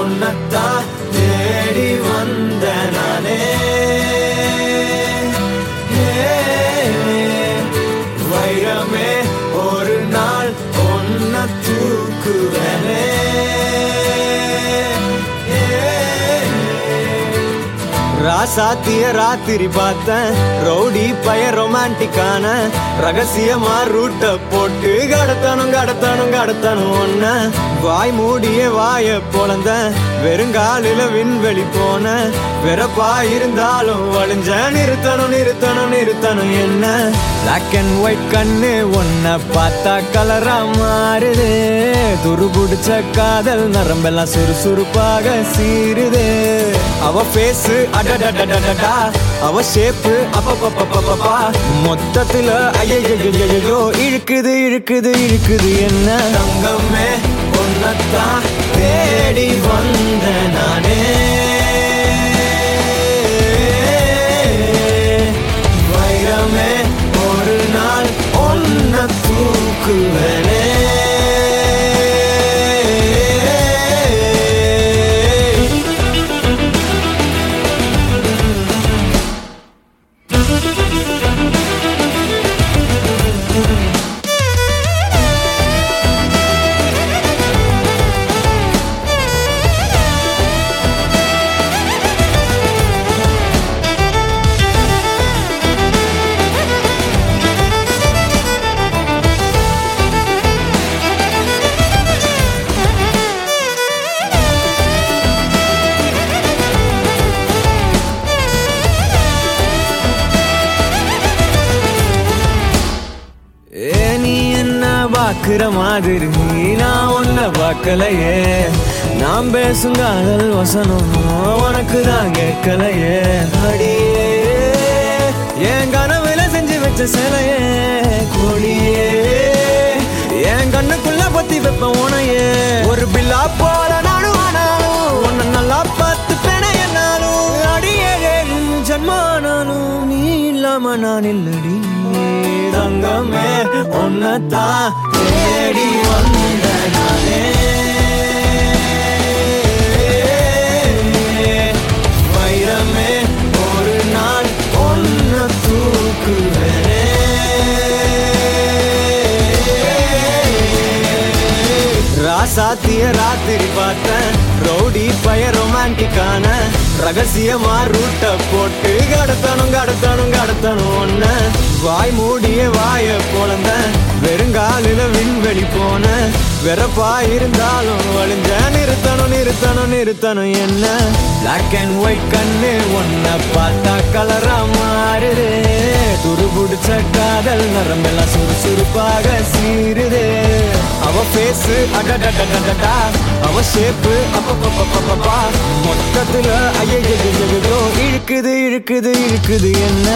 உன்னத்தான் தேடி வந்த நானே. வைரமே ஒரு நாள் ஒன்ன தூக்குவனே ராசாத்திய ராத்திரி பார்த்தேன். ரவுடி பய ரொமான்டிக்கான ரகசியமா ரூட்ட போட்டு கடத்தணும் கடத்தணும் கடத்தணும் ஒன்ன வாய் மூடிய வாய பொழந்த வெறுங்காலில விண்வெளி போன வெறப்பா இருந்தாலும் வழிஞ்ச நிறுத்தணும் நிறுத்தணும் நிறுத்தணும் என்ன. பிளாக் அண்ட் ஒயிட் கண்ணு ஒன்ன பார்த்தா கலரா மாறுது. துருபுடிச்ச காதல் நரம்பெல்லாம் சுறுசுறுப்பாக சீருது அவ ஃபேஸ் அடடடடடடா அவ ஷேப்பு அப்பப்பப்பப்பப்பா. மொத்தத்துல ஐயோ இழுக்குது இழுக்குது இழுக்குது என்ன? தங்கமே ஒன்னத்தான் தேடி வந்த நானே. வைரமே ஒரு நாள் ஒன்ன தூக்குவனே. பாக்குற மாதிரி நான் உன்ன பார்க்கலையே. நாம் பேசும் காதல் வசனம் உனக்கு தான் கேட்கலையே. அடியே என் கனவுல செஞ்சு வச்ச சிலையே. கொடியே என் கண்ணுக்குள்ள பத்தி வைப்ப உனையே. ஒரு பில்லா போல நானும் ஆனாலும் உன்னை நல்லா பார்த்து பெண என்னாலும் அடியே ஜன்மானாலும் நீ இல்லாம நான் இல்லடி. தங்கமே உன்னத்தான் தேடி வந்த நானே வைரமே ஒரு நாள் ஒன்ன தூக்குவேனே. ராசாத்திய ராத்திரி பார்த்தேன் ரவுடி பய ரொமான்டிக்கான ரகசியமா ரூட்ட போட்டு கடத்தணும் கடத்தணும் கடத்தணும் ஒன்ன வாய் மூடிய வாய பொழந்த வெறுங்காலில விண்வெளி போன வெறப்பா இருந்தாலும் வழிஞ்ச நிறுத்தணும் நிறுத்தணும் நிறுத்தணும் என்ன? பிளாக் அண்ட் ஒயிட் கண்ணு ஒன்ன பார்த்தா கலரா மாறுதே. துருபிடிச்ச காதல் நரம்பெல்லாம் சுறுசுறுப்பாக சீருது அவ பேசு அடடடடடா அவ ஷேப்பு அப்பப்பப்பப்பப்பா. மொத்தத்துல ஐயோ இழுக்குது இழுக்குது இழுக்குது என்ன?